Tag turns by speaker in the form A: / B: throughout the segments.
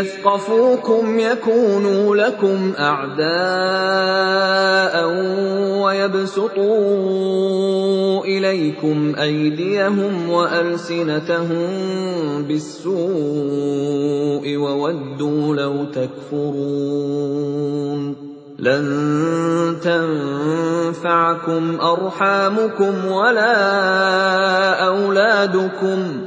A: يثقفوكم يكونوا لكم أعداء ويبسطوا إليكم أيديهم وألسنتهم بالسوء وودوا لو تكفرون لن تنفعكم أرحامكم ولا أولادكم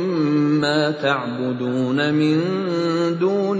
A: تعبدون من دون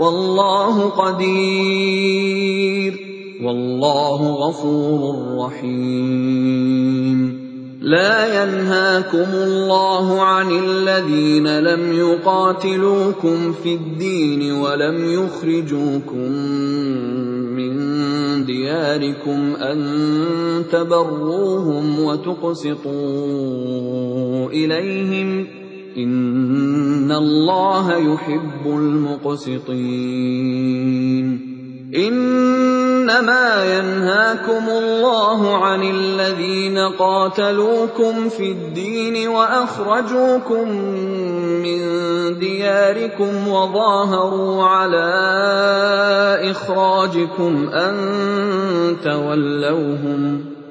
A: والله قدير والله غفور رحيم. لا ينهاكم الله عن الذين لم يقاتلوكم في الدين ولم يخرجوكم من دياركم أن تبروهم وتقسطوا إليهم ان الله يحب المقسطين انما ينهاكم الله عن الذين قاتلوكم في الدين واخرجوكم من دياركم وظاهروا على اخراجكم ان تولوهم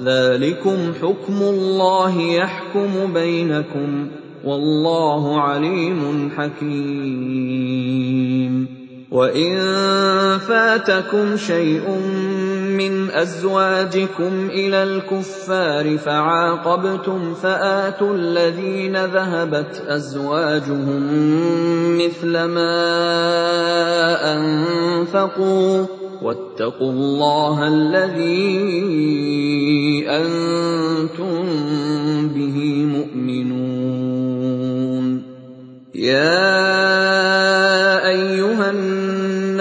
A: ذلكم حكم الله يحكم بينكم والله عليم حكيم. وان فاتكم شيء من ازواجكم إلى الكفار فعاقبتم فاتوا الذين ذهبت ازواجهم مثل ما انفقوا واتقوا الله الذي أنتم به مؤمنون. يا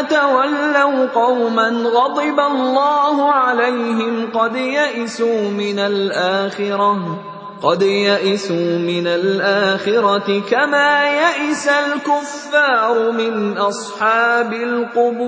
A: لا تتولوا قوما غضب الله عليهم قد يئسوا من الاخره قد يئسوا من الآخرة كما يئس الكفار من أصحاب القبور